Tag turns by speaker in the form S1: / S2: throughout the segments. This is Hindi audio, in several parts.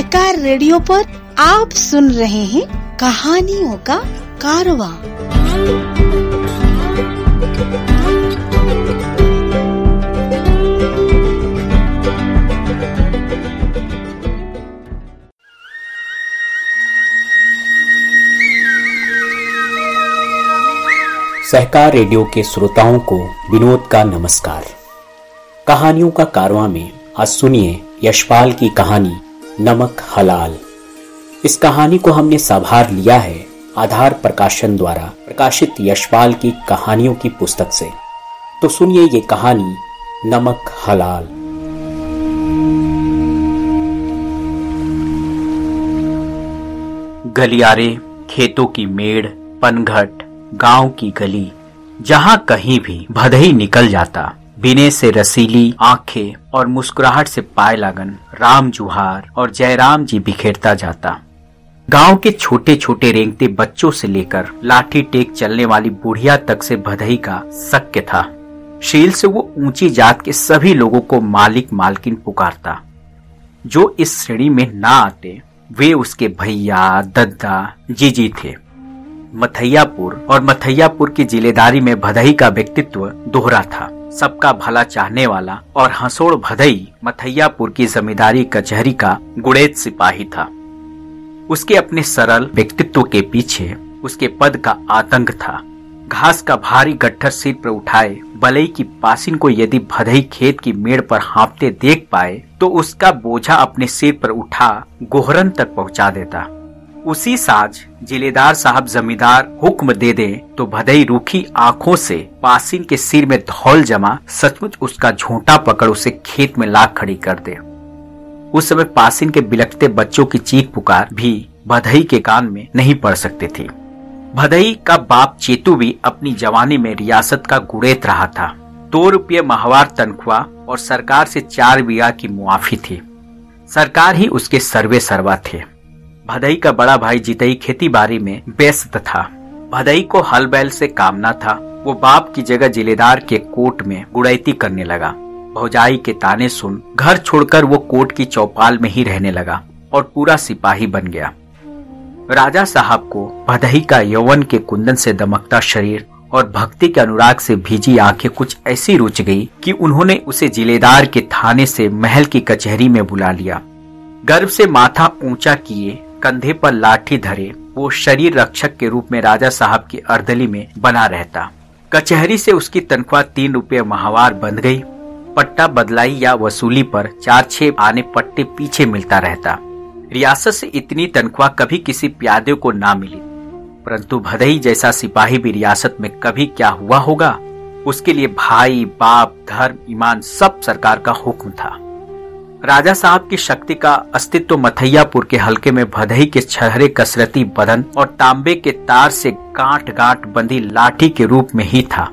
S1: सहकार रेडियो पर आप सुन रहे हैं कहानियों का कारवा।
S2: सहकार रेडियो के श्रोताओं को विनोद का नमस्कार। कहानियों का कारवा में आज सुनिए यशपाल की कहानी। नमक हलाल। इस कहानी को हमने संभार लिया है आधार प्रकाशन द्वारा प्रकाशित यशपाल की कहानियों की पुस्तक से। तो सुनिए ये कहानी, नमक हलाल। गलियारे, खेतों की मेड़, पनघट, गाँव की गली, जहाँ कहीं भी भदही निकल जाता। बिने से रसीली आँखें और मुस्कुराहट से पाए लगन, राम जुहार और जयराम जी बिखेरता जाता। गाँव के छोटे छोटे रेंगते बच्चों से लेकर लाठी टेक चलने वाली बुढ़िया तक से भदही का शक्य था। शील से वो ऊँची जात के सभी लोगों को मालिक मालकिन पुकारता। जो इस श्रेणी में ना आते, वे उसके भैया, दद्दा, जीजी थे। मथैयापुर और मथैयापुर की जिलेदारी में भदई का व्यक्तित्व दोहरा था। सबका भला चाहने वाला और हंसोड़ भदई मथैयापुर की जमींदारी कचहरी का गुड़ेत सिपाही था। उसके अपने सरल व्यक्तित्व के पीछे उसके पद का आतंक था। घास का भारी गट्ठर सिर पर उठाए, बलई की पासिन को यदि भदई खेत की मेड़ पर हाँपते देख पाए तो उसका बोझा अपने सिर पर उठा, गोहरन तक पहुँचा देता। उसी साज जिलेदार साहब जमींदार हुक्म दे दे तो भदई रूखी आँखों से पासिन के सिर में धौल जमा, सचमुच उसका झोंटा पकड़ उसे खेत में ला खड़ी कर दे। उस समय पासिन के बिलखते बच्चों की चीख पुकार भी भदई के कान में नहीं पड़ सकते थे। भदई का बाप चेतु भी अपनी जवानी में रियासत का गुड़ेत रहा था। दो रुपये माहवार तनख्वाह और सरकार से चार बीघा की मुआफी थी। सरकार ही उसके सर्वे सर्वा थे। भदई का बड़ा भाई जितई खेती बाड़ी में व्यस्त था। भदई को हल बैल से काम था। वो बाप की जगह जिलेदार के कोट में गुड़ैती करने लगा। भौजाई के ताने सुन घर छोड़कर वो कोट की चौपाल में ही रहने लगा और पूरा सिपाही बन गया। राजा साहब को भदही का यौवन के कुंदन से दमकता शरीर और भक्ति के अनुराग से भीजी आँखें कुछ ऐसी रुच गई कि उन्होंने उसे जिलेदार के थाने से महल की कचहरी में बुला लिया। गर्व से माथा ऊँचा किए कंधे पर लाठी धरे, वो शरीर रक्षक के रूप में राजा साहब की अर्दली में बना रहता। कचहरी से उसकी तनख्वाह तीन रुपये माहवार बंध गई। पट्टा बदलाई या वसूली पर चार छह आने पट्टे पीछे मिलता रहता। रियासत से इतनी तनख्वाह कभी किसी प्यादे को ना मिली। परंतु भदई जैसा सिपाही भी रियासत में कभी क्या हुआ होगा? उसके लिए भाई, बाप, धर्म, ईमान सब सरकार का हुक्म था। राजा साहब की शक्ति का अस्तित्व मथैयापुर के हल्के में भदही के छहरे कसरती बदन और तांबे के तार से गांठ गांठ बंधी लाठी के रूप में ही था।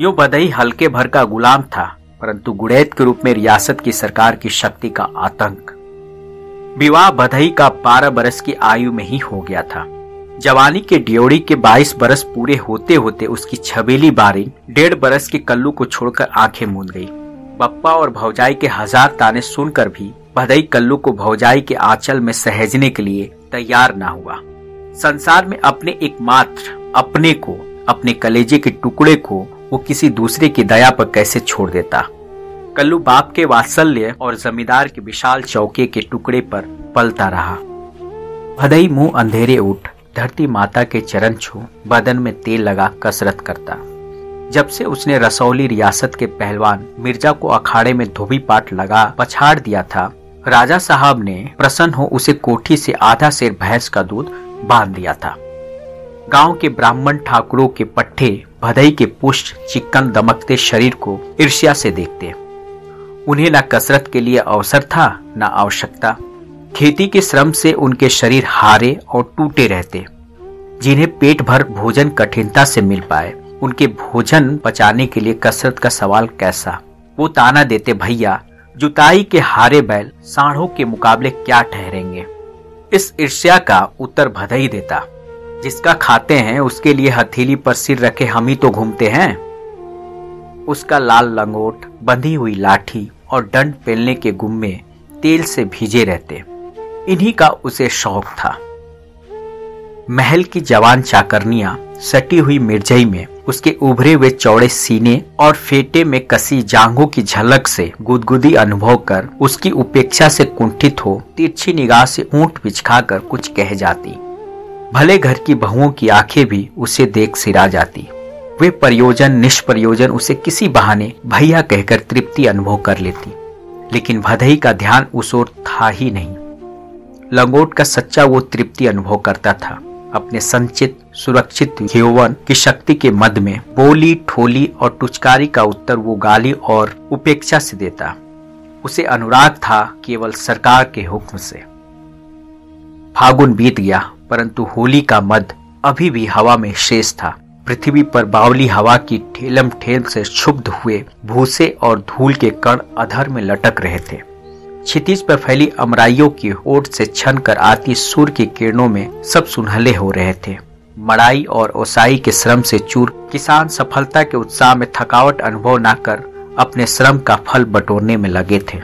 S2: यो बधई हल्के भर का गुलाम था, परंतु गुड़ैत के रूप में रियासत की सरकार की शक्ति का आतंक। विवाह बधई का बारह बरस की आयु में ही हो गया था। जवानी के ड्योड़ी के बाईस बरस पूरे होते होते उसकी छबेली बारी डेढ़ बरस के कल्लू को छोड़कर आँखें मूंद गई। पप्पा और भौजाई के हज़ार ताने सुनकर भी भदई कल्लू को भौजाई के आंचल में सहेजने के लिए तैयार ना हुआ। संसार में अपने एकमात्र, अपने को, अपने कलेजे के टुकड़े को वो किसी दूसरे की दया पर कैसे छोड़ देता? कल्लू बाप के वात्सल्य और जमींदार के विशाल चौके के टुकड़े पर पलता रहा। भदई मुँह अंधेरे उठ, धरती माता के चरण छू, बदन में तेल लगा कसरत करता। जब से उसने रसौली रियासत के पहलवान मिर्ज़ा को अखाड़े में धोबी पाट लगा पछाड़ दिया था, राजा साहब ने प्रसन्न हो उसे कोठी से आधा शेर भैंस का दूध बाँध दिया था। गाँव के ब्राह्मण ठाकुरों के पट्टे भदई के पुष्ट चिकन दमकते शरीर को ईर्ष्या से देखते। उन्हें न कसरत के लिए अवसर था, न आवश्यकता। खेती के श्रम से उनके शरीर हारे और टूटे रहते, जिन्हें पेट भर भोजन कठिनता से मिल पाए। उनके भोजन बचाने के लिए कसरत का सवाल कैसा? वो ताना देते, भैया, जुताई के हारे बैल साढ़ों के मुकाबले क्या ठहरेंगे? इस ईर्ष्या का उत्तर भदई देता, जिसका खाते हैं, उसके लिए हथेली पर सिर रखे हम ही तो घूमते हैं। उसका लाल लंगोट, बंधी हुई लाठी और दंड पेलने के गुम्मे तेल से भीजे रहते। इन्हीं का उसे शौक था। महल की जवान चाकरनियाँ सटी हुई मिर्जई में उसके उभरे हुए चौड़े सीने और फेटे में कसी जांघों की झलक से गुदगुदी अनुभव कर उसकी उपेक्षा से कुंठित हो तिरछी निगाह से ऊँट बिछखाकर कुछ कह जाती। भले घर की बहुओं की आँखें भी उसे देख सिरा जाती। वे प्रयोजन, निष्प्रयोजन उसे किसी बहाने भैया कहकर तृप्ति अनुभव कर लेती। लेकिन भदई का ध्यान उस ओर था ही नहीं। लंगोट का सच्चा वो तृप्ति अनुभव करता था। अपने संचित सुरक्षित यौवन की शक्ति के मद में बोली, ठोली और टुचकारी का उत्तर वो गाली और उपेक्षा से देता। उसे अनुराग था केवल सरकार के हुक्म से। फागुन बीत गया, परंतु होली का मद अभी भी हवा में शेष था। पृथ्वी पर बावली हवा की ठेलम ठेल से क्षुब्ध हुए भूसे और धूल के कण अधर में लटक रहे थे। क्षितिज पर फैली अमराइयों की ओट से छन कर आती सूर्य की किरणों में सब सुनहले हो रहे थे। मड़ाई और ओसाई के श्रम से चूर किसान सफलता के उत्साह में थकावट अनुभव न कर अपने श्रम का फल बटोरने में लगे थे।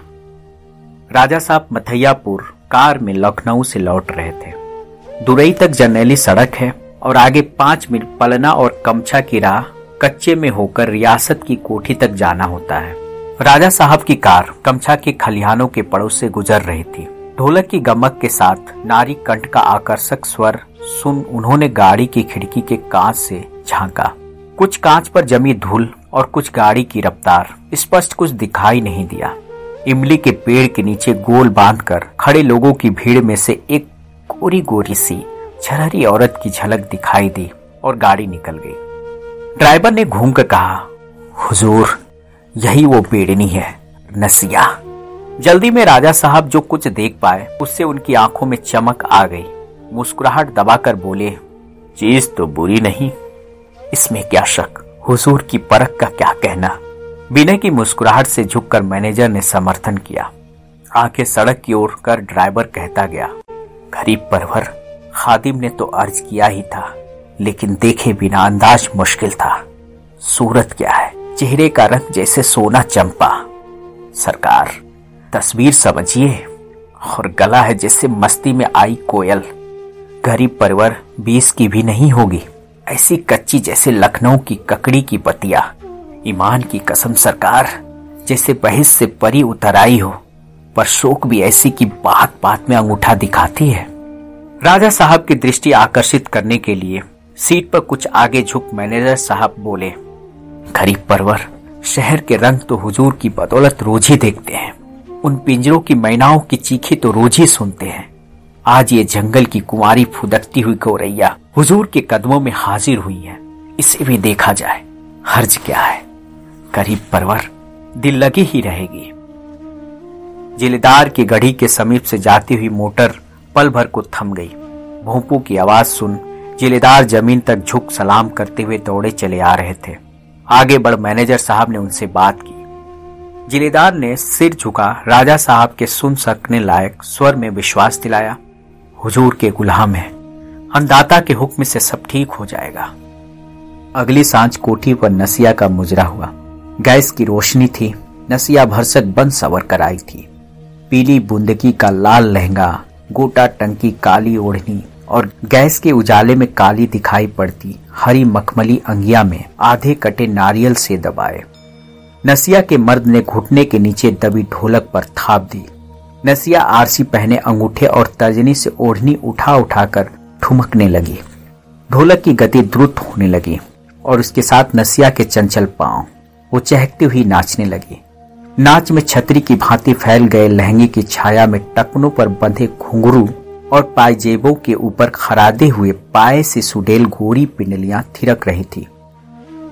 S2: राजा साहब मथैयापुर कार में लखनऊ से लौट रहे थे। दुरई तक जर्नैली सड़क है और आगे पाँच मील पलना और कमछा की राह कच्चे में होकर रियासत की कोठी तक जाना होता है। राजा साहब की कार कमछा के खलिहानों के पड़ोस से गुजर रही थी। ढोलक की गमक के साथ नारी कंठ का आकर्षक स्वर सुन उन्होंने गाड़ी की खिड़की के कांच से झांका। कुछ कांच पर जमी धूल और कुछ गाड़ी की रफ्तार। स्पष्ट कुछ दिखाई नहीं दिया। इमली के पेड़ के नीचे गोल बांधकर खड़े लोगों की भीड़ में से एक गोरी गोरी सी, झरहरी औरत की झलक दिखाई दी और गाड़ी निकल गई। ड्राइवर ने घूम कर कहा, हुजूर, यही वो बेड़नी है, नसिया। जल्दी में राजा साहब जो कुछ देख पाए, उससे उनकी आँखों में चमक आ गई। मुस्कुराहट दबाकर बोले, चीज़ तो बुरी नहीं। इसमें क्या शक? हुजूर की परख का क्या कहना? बिना की मुस्कुराहट से झुककर मैनेजर ने समर्थन किया। आँखें सड़क की ओर कर ड्राइवर कहता गया, गरीब परवर, खादिम ने तो अर्ज़ किया ही था, लेकिन देखे बिना अंदाज मुश्किल था। सूरत क्या है? चेहरे का रंग जैसे सोना चंपा। सरकार तस्वीर समझिए। और गला है जैसे मस्ती में आई कोयल। गरीब परवर बीस की भी नहीं होगी। ऐसी कच्ची जैसे लखनऊ की ककड़ी की बतिया। ईमान की कसम सरकार, जैसे बहिस से परी उतर आई हो। पर शोक भी ऐसी की बात बात में अंगूठा दिखाती है। राजा साहब की दृष्टि आकर्षित करने के लिए सीट पर कुछ आगे झुक मैनेजर साहब बोले, गरीब परवर, शहर के रंग तो हुजूर की बदौलत रोज ही देखते हैं। उन पिंजरों की मैनाओं की चीखे तो रोज ही सुनते हैं। आज ये जंगल की कुमारी फुदकती हुई गौरैया हुजूर के कदमों में हाजिर हुई है। इसे भी देखा जाए। हर्ज क्या है? करीब परवर, दिल लगी ही रहेगी। जिलेदार की गढ़ी के समीप से जाती हुई मोटर पल भर को थम गई। भोंपू की आवाज़ सुन जिलेदार ज़मीन तक झुक सलाम करते हुए दौड़े चले आ रहे थे। आगे बढ़ मैनेजर साहब ने उनसे बात की। जिलेदार ने सिर झुका, राजा साहब के सुन सकने लायक स्वर में विश्वास दिलाया, हुजूर के गुलाम है अंदाता के हुक्म से सब ठीक हो जाएगा। अगली साँझ कोठी पर नसिया का मुजरा हुआ। गैस की रोशनी थी, नसिया भरसक बंद सवर कर आई थी। पीली बुंदकी का लाल लहंगा, गोटा टंकी काली ओढ़नी और गैस के उजाले में काली दिखाई पड़ती हरी मखमली अंगिया में आधे कटे नारियल से दबाए। नसिया के मर्द ने घुटने के नीचे दबी ढोलक पर थाप दी। नसिया आरसी पहने अंगूठे और तर्जनी से ओढ़नी उठा उठाकर ठुमकने लगी। ढोलक की गति द्रुत होने लगी और उसके साथ नसिया के चंचल पाँव, वो चहकती हुई नाचने लगी। नाच में छतरी की भांति फैल गए लहंगे की छाया में टकनों पर बंधे घुंघरू और पायजेबों के ऊपर खरादे हुए पाए से सुडेल गोरी पिंडलियाँ थिरक रही थी।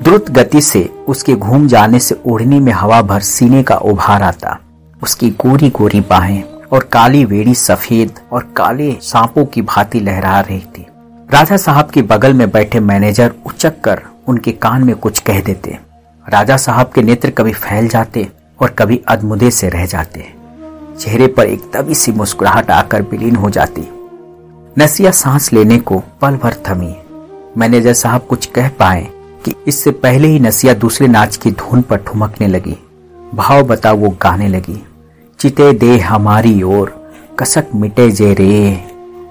S2: द्रुत गति से उसके घूम जाने से ओढ़नी में हवा भर सीने का उभार आता। उसकी गोरी गोरी बाहें और काली वेड़ी सफ़ेद और काले सांपों की भांति लहरा रही थी। राजा साहब के बगल में बैठे मैनेजर उचक कर उनके कान में कुछ कह देते। राजा साहब के नेत्र कभी फैल जाते और कभी अदमुदे से रह जाते। चेहरे पर एक तभी सी मुस्कुराहट आकर विलीन हो जाती। नसिया सांस लेने को पल भर थमी। मैनेजर साहब कुछ कह पाए कि इससे पहले ही नसिया दूसरे नाच की धुन पर ठुमकने लगी। भाव बता वो गाने लगी। चिते दे हमारी ओर, कसक मिटे जे रे।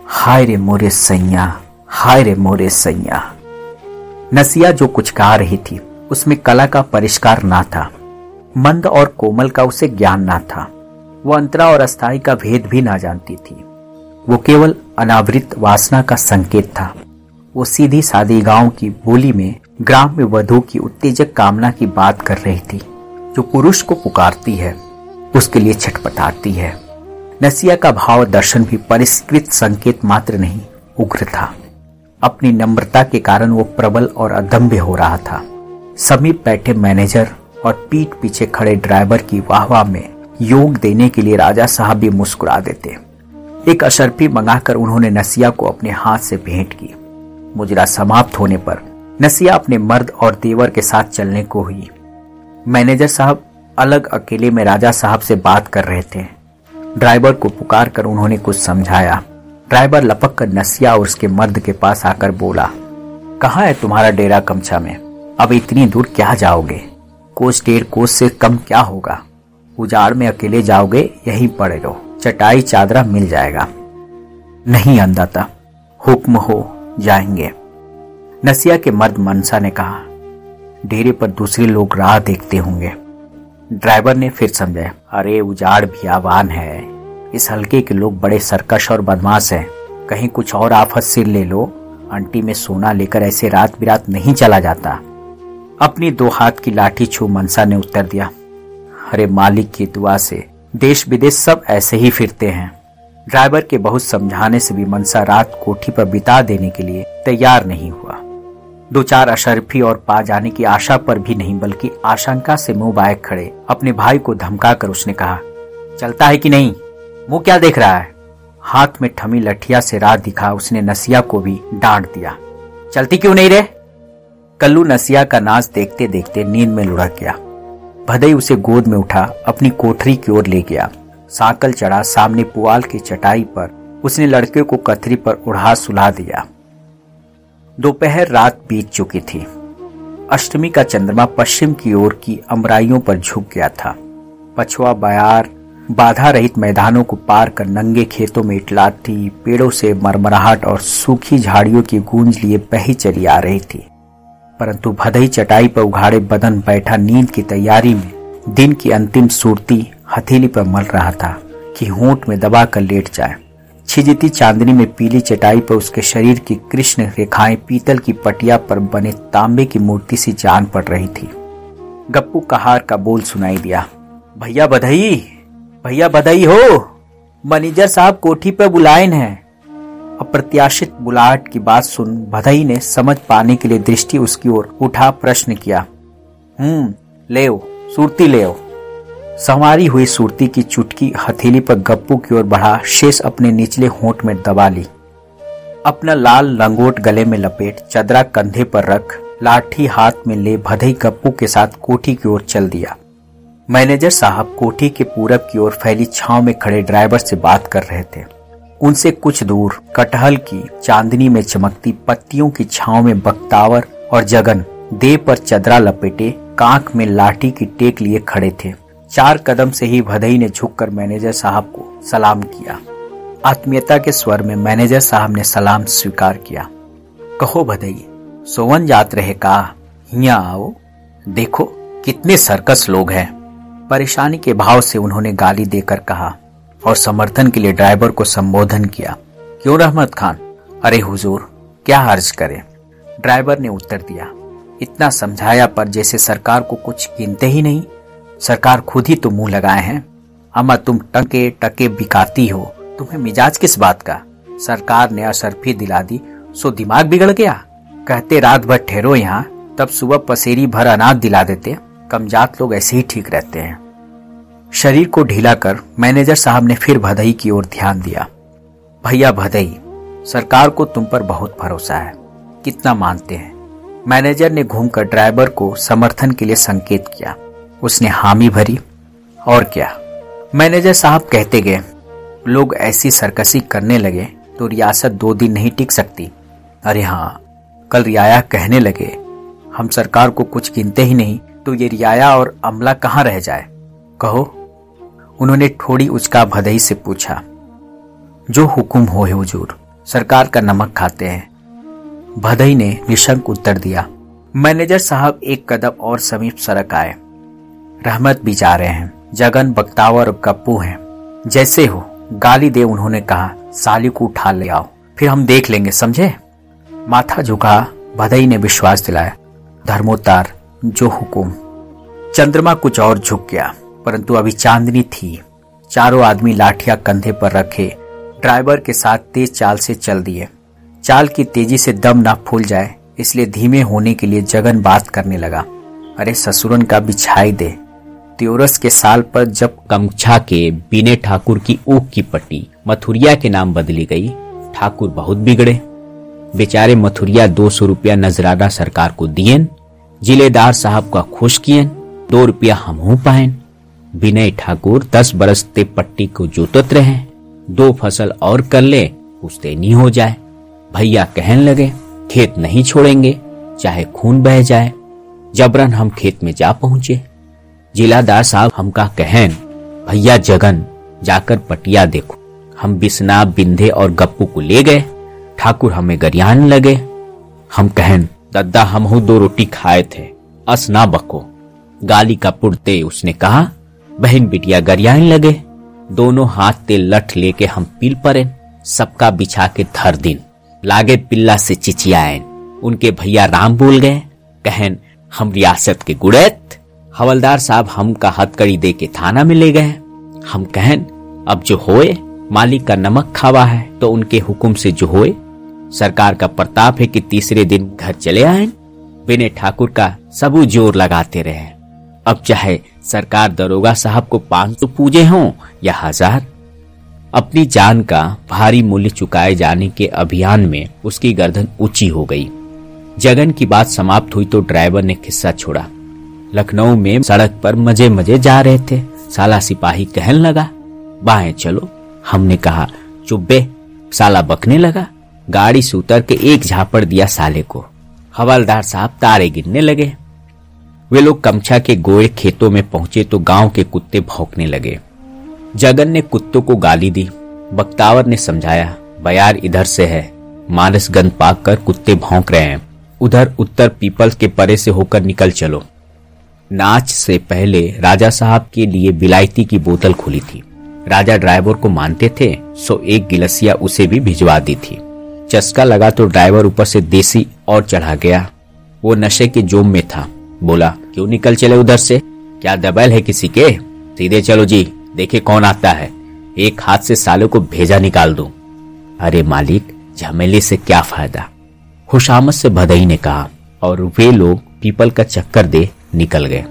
S2: हाय रे मोरे सैया, हाय रे मोरे सैया। नसिया जो कुछ गा रही थी, उसमें कला का परिष्कार ना था। मंद और कोमल का उसे ज्ञान ना था। वो अंतरा और अस्थाई का भेद भी ना जानती थी। वो केवल अनावृत वासना का संकेत था। वो सीधी सादी गाँव की बोली में ग्राम में वधु की उत्तेजक कामना की बात कर रही थी, जो पुरुष को पुकारती है, उसके लिए छटपटाती है। नसिया का भाव दर्शन भी परिष्कृत संकेत मात्र नहीं, उग्र था। अपनी नम्रता के कारण वो प्रबल और अदम्य हो रहा था। समीप बैठे मैनेजर और पीठ पीछे खड़े ड्राइवर की वाहवाह में योग देने के लिए राजा साहब भी मुस्कुरा देते। एक अशरफी मंगाकर उन्होंने नसिया को अपने हाथ से भेंट की। मुजरा समाप्त होने पर नसिया अपने मर्द और देवर के साथ चलने को हुई। मैनेजर साहब अलग अकेले में राजा साहब से बात कर रहे थे। ड्राइवर को पुकार कर उन्होंने कुछ समझाया। ड्राइवर लपक कर नसिया और उसके मर्द के पास आकर बोला, कहा है तुम्हारा डेरा कमछा में? अब इतनी दूर क्या जाओगे? कोस डेढ़ कोस से कम क्या होगा? उजाड़ में अकेले जाओगे, यहीं पड़े रहो। चटाई चादरा मिल जाएगा। नहीं अंदाता हुक्म हो, जाएँगे। नसिया के मर्द मनसा ने कहा, डेरे पर दूसरे लोग राह देखते होंगे। ड्राइवर ने फिर समझाया, अरे, उजाड़ बियावान है। इस हल्के के लोग बड़े सरकश और बदमाश हैं। कहीं कुछ और आफत सिर ले लो। आंटी में सोना लेकर ऐसे रात बिरात नहीं चला जाता। अपनी दो हाथ की लाठी छू मनसा ने उत्तर दिया, अरे, मालिक की दुआ से देश विदेश सब ऐसे ही फिरते हैं। ड्राइवर के बहुत समझाने से भी मनसा रात कोठी पर बिता देने के लिए तैयार नहीं हुआ। दो चार अशरफी और पा जाने की आशा पर भी नहीं, बल्कि आशंका से मुँह बायक खड़े अपने भाई को धमकाकर उसने कहा, चलता है कि नहीं? मुँह क्या देख रहा है? हाथ में ठमी लठिया से रात दिखा उसने नसिया को भी डांट दिया, चलती क्यों नहीं रे? कल्लू नसिया का नाच देखते देखते नींद में लुढ़क गया। भदई उसे गोद में उठा, अपनी कोठरी की ओर ले गया। साकल चढ़ा सामने पुआल की चटाई पर, उसने लड़के को कथरी पर उड़ा सुला दिया। दोपहर रात बीत चुकी थी। अष्टमी का चंद्रमा पश्चिम की ओर की अमराइयों पर झुक गया था। पछुआ बयार, बाधा रहित मैदानों को पार कर नंगे खेतों में इटलाती पेड़ों से मरमराहट और सूखी झाड़ियों की गूंज लिए बही चली आ रही थी। परंतु भदई चटाई पर उघाड़े बदन बैठा नींद की तैयारी में दिन की अंतिम सूरती हथेली पर मल रहा था कि होंठ में दबा कर लेट जाए। छिजती चांदनी में पीली चटाई पर उसके शरीर की कृष्ण रेखाएँ पीतल की पटिया पर बने तांबे की मूर्ति सी जान पड़ रही थी। गप्पू कहार का बोल सुनाई दिया, भैया बधाई भैया बधाई हो। मैनेजर साहब कोठी पर बुलाए हैं। अप्रत्याशित बुलाहट की बात सुन भदई ने समझ पाने के लिए दृष्टि उसकी ओर उठा प्रश्न किया हम्म ले सूरती ले संवारी हुई सूरती की चुटकी हथेली पर गप्पू की ओर बढ़ा, शेष अपने निचले होंठ में दबा ली। अपना लाल लंगोट गले में लपेट, चदरा कंधे पर रख, लाठी हाथ में ले भदई गप्पू के साथ कोठी की ओर चल दिया। मैनेजर साहब कोठी के पूरब की ओर फैली छाव में खड़े ड्राइवर से बात कर रहे थे। उनसे कुछ दूर कटहल की चांदनी में चमकती पत्तियों की छाव में बक्तावर और जगन, देह पर चदरा लपेटे, कांख में लाठी की टेक लिए खड़े थे। चार कदम से ही भदई ने झुककर मैनेजर साहब को सलाम किया। आत्मीयता के स्वर में मैनेजर साहब ने सलाम स्वीकार किया। कहो भदई सोवन जात रहे का? हिया आओ। देखो, कितने सर्कस लोग हैं। परेशानी के भाव से उन्होंने गाली देकर कहा और समर्थन के लिए ड्राइवर को संबोधन किया। क्यों रहमत खान? अरे हुजूर, क्या अर्ज़ करे? ड्राइवर ने उत्तर दिया, इतना समझाया पर जैसे सरकार को कुछ गिनते ही नहीं सरकार खुद ही तो मुँह लगाए हैं। अमा तुम टके टके बिकाती हो। तुम्हें मिजाज किस बात का? सरकार ने असरफी दिला दी, सो दिमाग बिगड़ गया। कहते रात भर ठहरो यहाँ, तब सुबह पसेरी भर अनाज दिला देते कमजात लोग ऐसे ही ठीक रहते हैं। शरीर को ढीला कर मैनेजर साहब ने फिर भदई की ओर ध्यान दिया। भैया भदई, सरकार को तुम पर बहुत भरोसा है। कितना मानते हैं। मैनेजर ने घूमकर ड्राइवर को समर्थन के लिए संकेत किया। उसने हामी भरी। और क्या? मैनेजर साहब कहते गए, लोग ऐसी सरकसी करने लगे तो रियासत दो दिन नहीं टिक सकती। अरे हाँ कल रियाया कहने लगे, हम सरकार को कुछ गिनते ही नहीं तो ये रियाया और अमला कहाँ रह जाए? कहो? उन्होंने थोड़ी उचका भदई से पूछा। जो हुक्म हो है हुजूर, सरकार का नमक खाते हैं। भदई ने निशंक उत्तर दिया। मैनेजर साहब एक कदम और समीप सड़क आए। रहमत रहे हैं, जगन बक्तावर कप्पू हैं। जैसे हो, गाली दे उन्होंने कहा, साली को उठा ले आओ, फिर हम देख लेंगे, समझे? माथा झुका, भदई ने विश्वास दिलाया। धर्मोतार जो हुकुम। चंद्रमा कुछ और झुक गया, परंतु अभी चांदनी थी। चारों आदमी लाठिया कंधे पर रखे, ड्राइवर के साथ तेज चाल से चल दिए। चाल की तेज़ी से दम ना फूल जाए, इसलिए धीमे होने के लिए जगन बात करने लगा। अरे ससुरन का बिछाई दे। त्योरस के साल पर जब कमछा के बीने ठाकुर की ऊख की पट्टी मथुरिया के नाम बदली गई, ठाकुर बहुत बिगड़े। बेचारे मथुरिया दो सौ रुपया नजराना सरकार को दिए जिलेदार साहब का खुश किए दो रुपया हम पाए विनय ठाकुर दस बरस ते पट्टी को जोतत रहे, दो फ़सल और कर ले उसते नहीं हो जाए। भैया कहन लगे, खेत नहीं छोड़ेंगे, चाहे खून बह जाए। जबरन हम खेत में जा पहुँचे। जिलादार साहब हमका कहन, भैया जगन, जाकर पटिया देखो। हम बिस्ना बिंधे और गप्पू को ले गए। ठाकुर हमें गरियान लगे। हम कहन दद्दा हम दो रोटी खाए थे। अस ना बको। गाली का पुड़ते उसने कहा, बहन बिटिया गरियान लगे। दोनों हाथ ते लठ लेके हम पील परे। सबका बिछा के धर दिन। लागे पिल्ला से चिचियाए। उनके भैया राम बोल गए। कहन, हम रियासत के गुड़ैत। हवलदार साहब हम का हथकड़ी दे के थाना में ले गए। हम कहन, अब जो होए, मालिक का नमक खावा है तो उनके हुक्म से जो होए, सरकार का प्रताप है कि तीसरे दिन घर चले आए। विनय ठाकुर का सबू ज़ोर लगाते रहे। अब चाहे सरकार दरोगा साहब को पाँच सौ पूजे हों या हज़ार, अपनी जान का भारी मूल्य चुकाए जाने के अभियान में उसकी गर्दन ऊँची हो गई। जगन की बात समाप्त हुई तो ड्राइवर ने खिस्सा छोड़ा। लखनऊ में सड़क पर मज़े मज़े जा रहे थे। साला सिपाही कहन लगा, बाएँ चलो। हमने कहा, चुब्बे, साला बकने लगा। गाड़ी से उतर के एक झापड़ दिया साले को। हवलदार साहब तारे गिरने लगे। वे लोग कमछा के गोए खेतों में पहुँचे तो गाँव के कुत्ते भौंकने लगे। जगन ने कुत्तों को गाली दी। बक्तावर ने समझाया, बयार इधर से है। मानस गंद पाक कर कुत्ते भौंक रहे हैं। उधर उत्तर पीपल के परे से होकर निकल चलो। नाच से पहले राजा साहब के लिए बिलायती की बोतल खुली थी। राजा ड्राइवर को मानते थे, सो एक गिलसिया उसे भी भिजवा दी थी। चस्का लगा तो ड्राइवर ऊपर से देसी और चढ़ा गया। वो नशे के जोम में था। बोला, क्यों निकल चले उधर से? क्या दबैल है किसी के? सीधे चलो जी देखे कौन आता है। एक हाथ से सालों को भेजा निकाल दो। अरे मालिक, झमेले से क्या फ़ायदा? खुशामद से भदई ने कहा, और वे लोग पीपल का चक्कर दे निकल गए।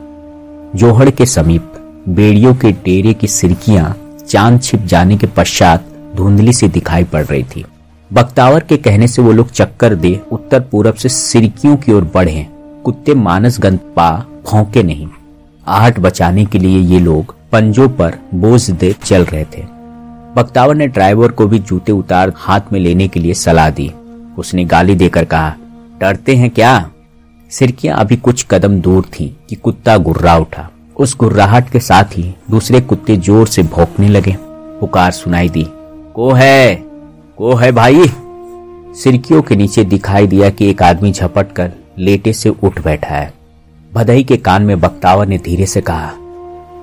S2: जोहड़ के समीप बेड़ियों के डेरे की सिरकियाँ चाँद छिप जाने के पश्चात धुंधली से दिखाई पड़ रही थी। बक्तावर के कहने से वो लोग चक्कर दे उत्तर पूरब से सिरकियों की ओर बढ़े। कुत्ते मानस गंध पा भौंके नहीं। आहट बचाने के लिए ये लोग पंजों पर बोझ दे चल रहे थे। बक्तावर ने ड्राइवर को भी जूते उतार हाथ में लेने के लिए सलाह दी। उसने गाली देकर कहा, डरते हैं क्या? सिरकियाँ अभी कुछ कदम दूर थी कि कुत्ता गुर्रा उठा। उस गुर्राहट के साथ ही दूसरे कुत्ते ज़ोर से भौंकने लगे। पुकार सुनाई दी, को है? को है भाई? सिरकियों के नीचे दिखाई दिया कि एक आदमी झपट कर लेटे से उठ बैठा है। भदई के कान में बक्तावर ने धीरे से कहा,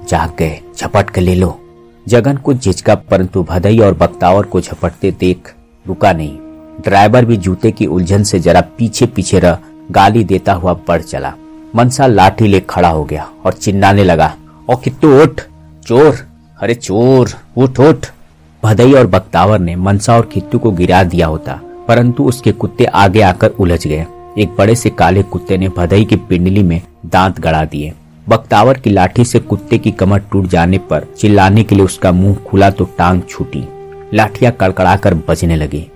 S2: जाग गए, झपट कर ले लो। जगन को झिझका, परंतु भदई और बक्तावर को झपटते देख रुका नहीं। ड्राइवर भी जूते की उलझन से जरा पीछे पीछे रह। गाली देता हुआ बढ़ चला। मनसा लाठी ले खड़ा हो गया और चिल्लाने लगा और कितु उठ, चोर, अरे चोर, उठ उठ। भदई और बक्तावर ने मनसा और खित्तू को गिरा दिया होता, परंतु उसके कुत्ते आगे आकर उलझ गए। एक बड़े से काले कुत्ते ने भदई की पिंडली में दांत गड़ा दिए। बक्तावर की लाठी से कुत्ते की कमर टूट जाने पर चिल्लाने के लिए उसका मुँह खुला तो टांग छूटी। लाठियाँ कड़कड़ाकर बजने लगी।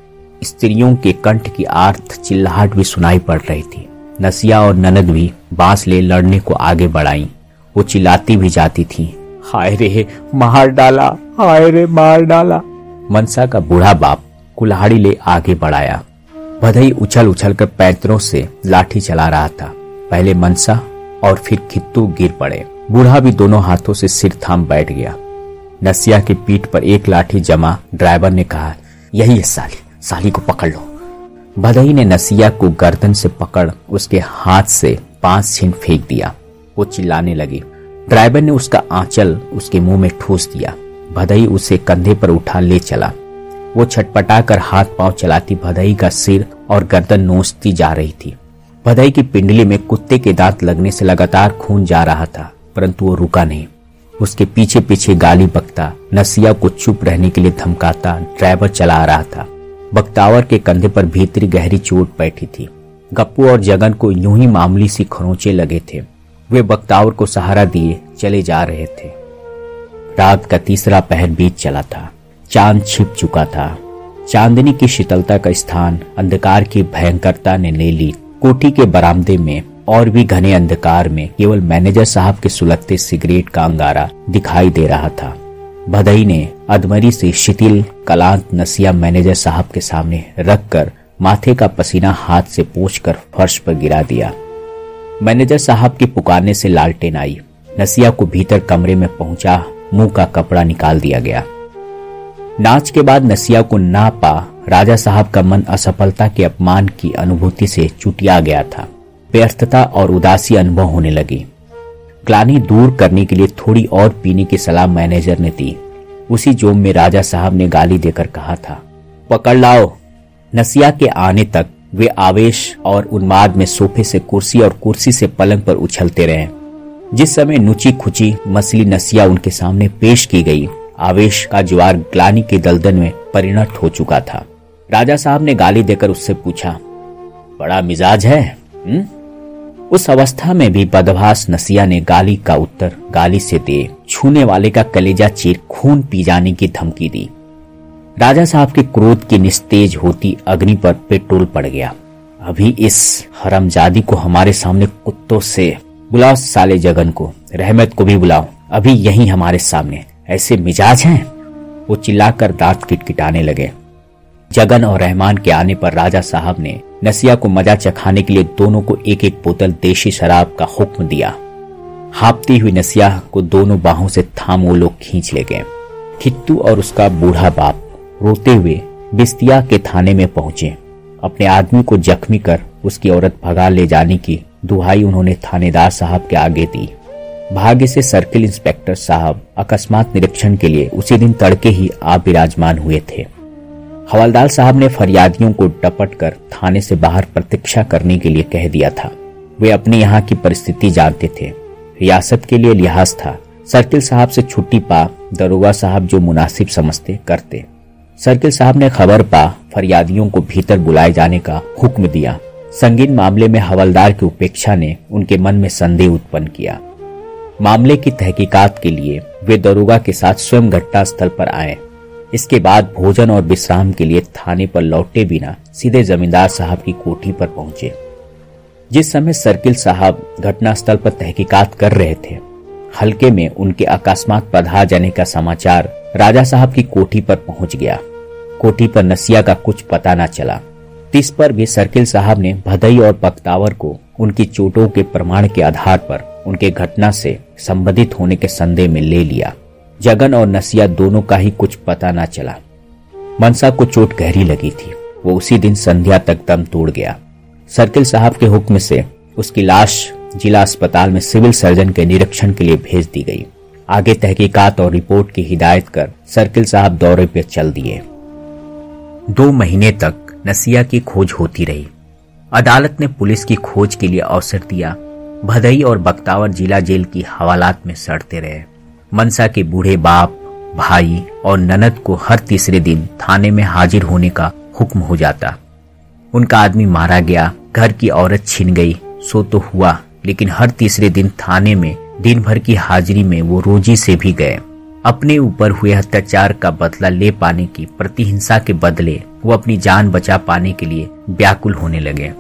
S2: स्त्रियों के कंठ की आर्थ चिल्लाहट भी सुनाई पड़ रही थी। नसिया और ननद भी बाँस ले लड़ने को आगे बढ़ाई। वो चिल्लाती भी जाती थी, हाय रे, मार डाला, हाय रे, मार डाला। मनसा का बूढ़ा बाप कुल्हाड़ी ले आगे बढ़ाया। भदई उछल उछल कर पैतरों से लाठी चला रहा था। पहले मनसा और फिर खित्तू गिर पड़े। बूढ़ा भी दोनों हाथों से सिर थाम बैठ गया। नसिया की पीठ पर एक लाठी जमा, ड्राइवर ने कहा, यही है साली। साली को पकड़ लो। भदई ने नसिया को गर्दन से पकड़, उसके हाथ से पाँच छीन फेंक दिया। वो चिल्लाने लगी। ड्राइवर ने उसका आंचल उसके मुँह में ठूस दिया। भदई उसे कंधे पर उठा ले चला। वो छटपटाकर हाथ पाँव चलाती भदई का सिर और गर्दन नोचती जा रही थी। भदई की पिंडली में कुत्ते के दांत लगने से लगातार खून जा रहा था, परंतु वो रुका नहीं। उसके पीछे पीछे गाली बकता, नसिया को चुप रहने के लिए धमकाता ड्राइवर चला रहा था। बख्तावर के कंधे पर भीतरी गहरी चोट बैठी थी। गप्पू और जगन को यूँ ही मामूली सी खरोचे लगे थे। वे बख्तावर को सहारा दिए चले जा रहे थे। रात का तीसरा पहर बीत चला था। चाँद छिप चुका था। चांदनी की शीतलता का स्थान, अंधकार की भयंकरता ने ले ली। कोठी के बरामदे में, और भी घने अंधकार में, केवल मैनेजर साहब के सुलगते सिगरेट का अंगारा दिखाई दे रहा था। भदई ने अदमरी से शिथिल, कलांत, नसिया मैनेजर साहब के सामने रखकर माथे का पसीना हाथ से पोछकर फर्श पर गिरा दिया। मैनेजर साहब के पुकारने से लालटेन आई। नसिया को भीतर कमरे में पहुँचा, मुँह का कपड़ा निकाल दिया गया। नाच के बाद नसिया को ना पा, राजा साहब का मन असफलता के अपमान की अनुभूति से चुटिया गया था। व्यर्थता और उदासी अनुभव होने लगी। ग्लानी दूर करने के लिए थोड़ी और पीने की सलाह मैनेजर ने दी। उसी जोम में राजा साहब ने गाली देकर कहा था, पकड़ लाओ। नसिया के आने तक वे आवेश और उन्माद में सोफे से कुर्सी और कुर्सी से पलंग पर उछलते रहे। जिस समय नुची खुची मसली नसिया उनके सामने पेश की गई, आवेश का ज्वार ग्लानी के दलदल में परिणत हो चुका था। राजा साहब ने गाली देकर उससे पूछा, बड़ा मिजाज है हुँ? उस अवस्था में भी बदभास नसिया ने गाली का उत्तर, गाली से दे, छूने वाले का कलेजा चीर खून पी जाने की धमकी दी। राजा साहब के क्रोध की निस्तेज होती अग्नि पर पेट्रोल पड़ गया। अभी इस हरमजादी को हमारे सामने कुत्तों से बुलाओ, साले जगन को, रहमत को भी बुलाओ। अभी यही हमारे सामने। ऐसे मिजाज हैं? वो चिल्लाकर दांत किटकिटाने लगे। जगन और रहमान के आने पर राजा साहब ने नसिया को मज़ा चखाने के लिए दोनों को एक एक बोतल देशी शराब का हुक्म दिया। हापती हुई नसिया को दोनों बाहों से थाम वो लोग खींच ले गए। खित्तू और उसका बूढ़ा बाप रोते हुए बिस्तिया के थाने में पहुँचे। अपने आदमी को जख्मी कर उसकी औरत भगा ले जाने की दुहाई उन्होंने थानेदार साहब के आगे दी। भाग्य से सर्किल इंस्पेक्टर साहब अकस्मात निरीक्षण के लिए उसी दिन तड़के ही आप विराजमान हुए थे। हवलदार साहब ने फरियादियों को डपट कर थाने से बाहर प्रतीक्षा करने के लिए कह दिया था। वे अपने यहाँ की परिस्थिति जानते थे। रियासत के लिए लिहाज था। सर्किल साहब से छुट्टी पा, दरोगा साहब जो मुनासिब समझते, करते। सर्किल साहब ने खबर पा, फरियादियों को भीतर बुलाए जाने का हुक्म दिया। संगीन मामले में हवलदार की उपेक्षा ने उनके मन में संदेह उत्पन्न किया। मामले की तहकीकात के लिए वे दरोगा के साथ स्वयं घटना स्थल पर आए। इसके बाद भोजन और विश्राम के लिए थाने पर लौटे बिना सीधे जमींदार साहब की कोठी पर पहुँचे। जिस समय सर्किल साहब घटनास्थल पर तहकीकात कर रहे थे, हल्के में उनके अकस्मात पधार जाने का समाचार राजा साहब की कोठी पर पहुँच गया। कोठी पर नसिया का कुछ पता न चला। तिस पर भी सर्किल साहब ने भदई और पकतावर को उनकी चोटों के प्रमाण के आधार पर उनके घटना से संबंधित होने के संदेह में ले लिया। जगन और नसिया दोनों का ही कुछ पता न चला। मनसा को चोट गहरी लगी थी। वो उसी दिन संध्या तक दम तोड़ गया। सर्किल साहब के हुक्म से उसकी लाश जिला अस्पताल में सिविल सर्जन के निरीक्षण के लिए भेज दी गई। आगे तहकीकात और रिपोर्ट की हिदायत कर सर्किल साहब दौरे पर चल दिए। दो महीने तक नसिया की खोज होती रही। अदालत ने पुलिस की खोज के लिए अवसर दिया। भदई और बख्तावर जिला जेल की हवालात में सड़ते रहे। मनसा के बूढ़े बाप, भाई और ननद को हर तीसरे दिन थाने में हाजिर होने का हुक्म हो जाता। उनका आदमी मारा गया, घर की औरत छिन गई, सो तो हुआ, लेकिन हर तीसरे दिन थाने में दिन भर की हाजिरी में वो रोजी से भी गए। अपने ऊपर हुए अत्याचार का बदला ले पाने की प्रतिहिंसा के बदले वो अपनी जान बचा पाने के लिए व्याकुल होने लगे।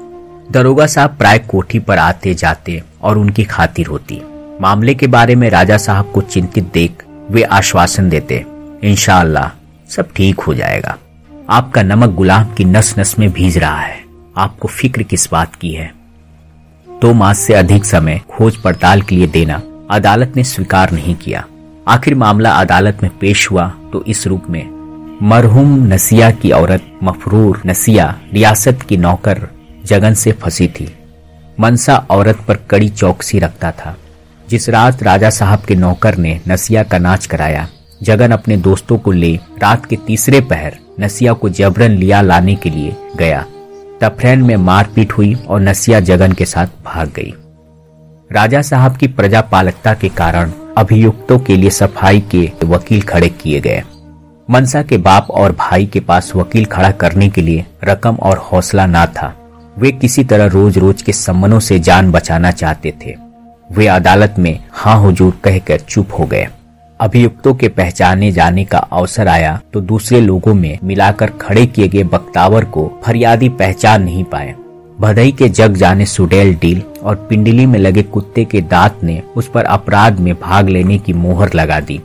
S2: दरोगा साहब प्राय कोठी पर आते जाते और उनकी खातिर होती। मामले के बारे में राजा साहब को चिंतित देख वे आश्वासन देते इनशाला सब ठीक हो जाएगा। आपका नमक गुलाम की नस नस में भीज रहा है। आपको फ़िक्र किस बात की है? दो मास से अधिक समय खोज पड़ताल के लिए देना अदालत ने स्वीकार नहीं किया। आखिर मामला अदालत में पेश हुआ तो इस रूप में, मरहूम नसिया की औरत, मफरूर नसिया, रियासत की नौकर जगन से फंसी थी। मनसा औरत पर कड़ी चौकसी रखता था। जिस रात राजा साहब के नौकर ने नसिया का नाच कराया, जगन अपने दोस्तों को ले रात के तीसरे पहर नसिया को जबरन लिया लाने के लिए गया। तफरैन में मारपीट हुई और नसिया जगन के साथ भाग गई। राजा साहब की प्रजा पालकता के कारण अभियुक्तों के लिए सफ़ाई के वकील खड़े किए गए। मनसा के बाप और भाई के पास वकील खड़ा करने के लिए रकम और हौसला ना था। वे किसी तरह रोज रोज के सम्मनों से जान बचाना चाहते थे। वे अदालत में हाँ हुजूर कहकर चुप हो गए। अभियुक्तों के पहचाने जाने का अवसर आया तो दूसरे लोगों में मिलाकर खड़े किए गए बक्तावर को फरियादी पहचान नहीं पाए। भदई के जग जाने सुडेल डील और पिंडली में लगे कुत्ते के दांत ने उस पर अपराध में भाग लेने की मोहर लगा दी।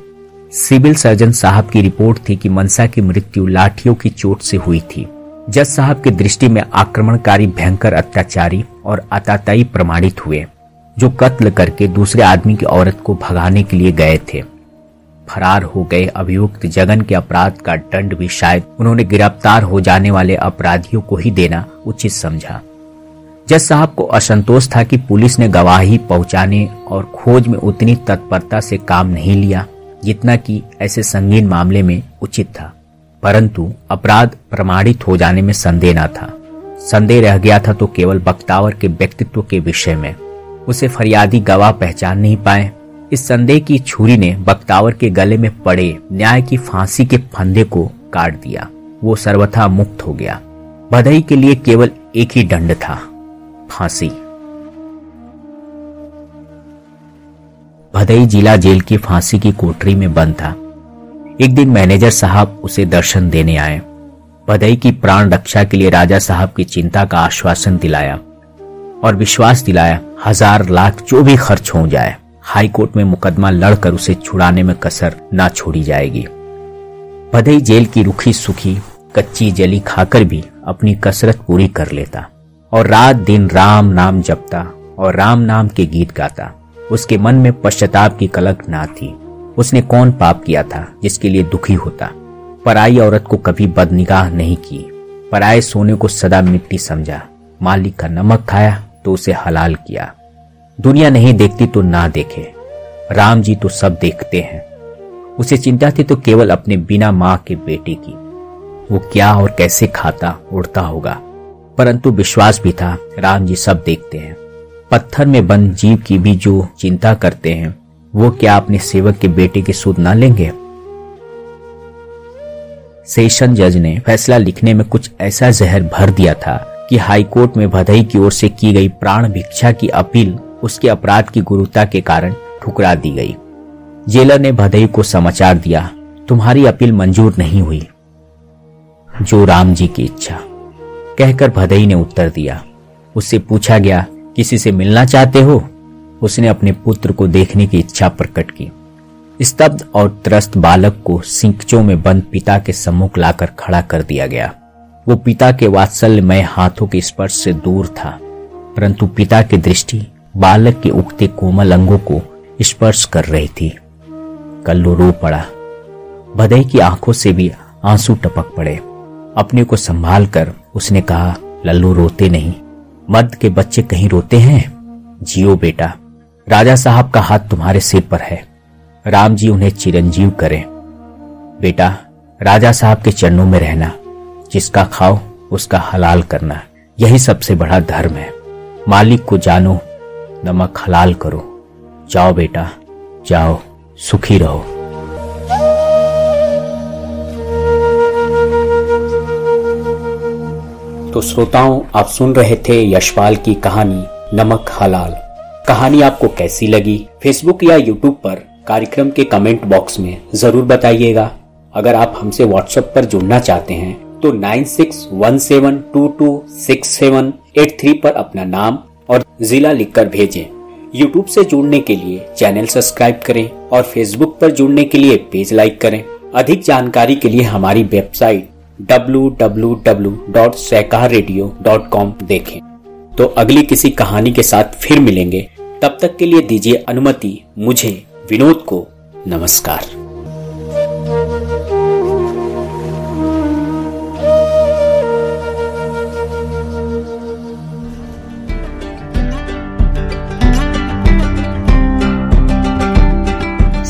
S2: सिविल सर्जन साहब की रिपोर्ट थी कि मनसा की मृत्यु लाठियों की चोट से हुई थी। जज साहब की दृष्टि में आक्रमणकारी, भयंकर अत्याचारी और अताताई प्रमाणित हुए। जो कत्ल करके दूसरे आदमी की औरत को भगाने के लिए गए थे। फरार हो गए अभियुक्त जगन के अपराध का दंड भी शायद उन्होंने गिरफ़्तार हो जाने वाले अपराधियों को ही देना उचित समझा। जज साहब को असंतोष था कि पुलिस ने गवाही पहुँचाने और खोज में उतनी तत्परता से काम नहीं लिया, जितना कि ऐसे संगीन मामले में उचित था। परंतु अपराध प्रमाणित हो जाने में संदेह न था। संदेह रह गया था तो केवल बख्तावर के व्यक्तित्व के विषय में। उसे फरियादी गवाह पहचान नहीं पाए। इस संदेह की छुरी ने बख्तावर के गले में पड़े न्याय की फांसी के फंदे को काट दिया। वो सर्वथा मुक्त हो गया। बधई के लिए केवल एक ही दंड था। फांसी। भदई जिला जेल की फांसी की कोठरी में बंद था। एक दिन मैनेजर साहब उसे दर्शन देने आए। भदई की प्राण रक्षा के लिए राजा साहब की चिंता का आश्वासन दिलाया। और विश्वास दिलाया, हज़ार लाख जो भी खर्च हो जाए हाई कोर्ट में मुकदमा लड़कर उसे छुड़ाने में कसर ना छोड़ी जाएगी। भदई जेल की रुखी सुखी, कच्ची जली खाकर भी अपनी कसरत पूरी कर लेता और रात दिन राम नाम जपता और राम नाम के गीत गाता। उसके मन में पश्चाताप की कलक ना थी। उसने कौन पाप किया था जिसके लिए दुखी होता? पराई औरत को कभी बदनिगाह नहीं की। पराए सोने को सदा मिट्टी समझा। मालिक का नमक खाया तो उसे हलाल किया। दुनिया नहीं देखती तो ना देखे। राम जी तो सब देखते हैं। उसे चिंता थी तो केवल अपने बिना माँ के बेटे की। वो क्या और कैसे खाता, उड़ता होगा। परंतु विश्वास भी था, राम जी सब देखते हैं। पत्थर में बंद जीव की भी जो चिंता करते हैं, वो क्या अपने सेवक के बेटे की सुध ना लेंगे? सेशन जज ने फैसला लिखने में कुछ ऐसा जहर भर दिया था। कि हाईकोर्ट में भदई की ओर से की गई प्राण भिक्षा की अपील उसके अपराध की गुरुता के कारण ठुकरा दी गई। जेलर ने भदई को समाचार दिया, तुम्हारी अपील मंजूर नहीं हुई, जो राम जी की इच्छा। कहकर भदई ने उत्तर दिया, उससे पूछा गया, किसी से मिलना चाहते हो? उसने अपने पुत्र को देखने की इच्छा प्रकट की। स्तब्ध और त्रस्त बालक को सिंकचों में बंद पिता के सम्मुख लाकर खड़ा कर दिया गया। वो पिता के वात्सल्यमय हाथों के स्पर्श से दूर था, परंतु पिता की दृष्टि बालक के उगते कोमल अंगों को स्पर्श कर रही थी। कल्लू रो पड़ा। भदई की आँखों से भी आँसू टपक पड़े। अपने को संभाल कर उसने कहा, लल्लू रोते नहीं। मर्द के बच्चे कहीं रोते हैं? जियो बेटा, राजा साहब का हाथ तुम्हारे सिर पर है। राम जी उन्हें चिरंजीव करें। बेटा, राजा साहब के चरणों में रहना। जिसका खाओ, उसका हलाल करना। यही सबसे बड़ा धर्म है। मालिक को जानो, नमक हलाल करो। जाओ बेटा, जाओ, सुखी रहो। तो श्रोताओं, आप सुन रहे थे यशपाल की कहानी, नमक हलाल। कहानी आपको कैसी लगी? फेसबुक या यूट्यूब पर कार्यक्रम के कमेंट बॉक्स में ज़रूर बताइएगा। अगर आप हमसे व्हाट्सएप पर जुड़ना चाहते हैं तो nine six one seven two two six seven eight three पर अपना नाम और जिला लिखकर भेजें। यूट्यूब से जुड़ने के लिए चैनल सब्सक्राइब करें और फेसबुक पर जुड़ने के लिए पेज लाइक करें। अधिक जानकारी के लिए हमारी वेबसाइट www.सहकाररेडियो.com देखें। तो अगली किसी कहानी के साथ फिर मिलेंगे। तब तक के लिए दीजिए अनुमति। मुझे विनोद को नमस्कार।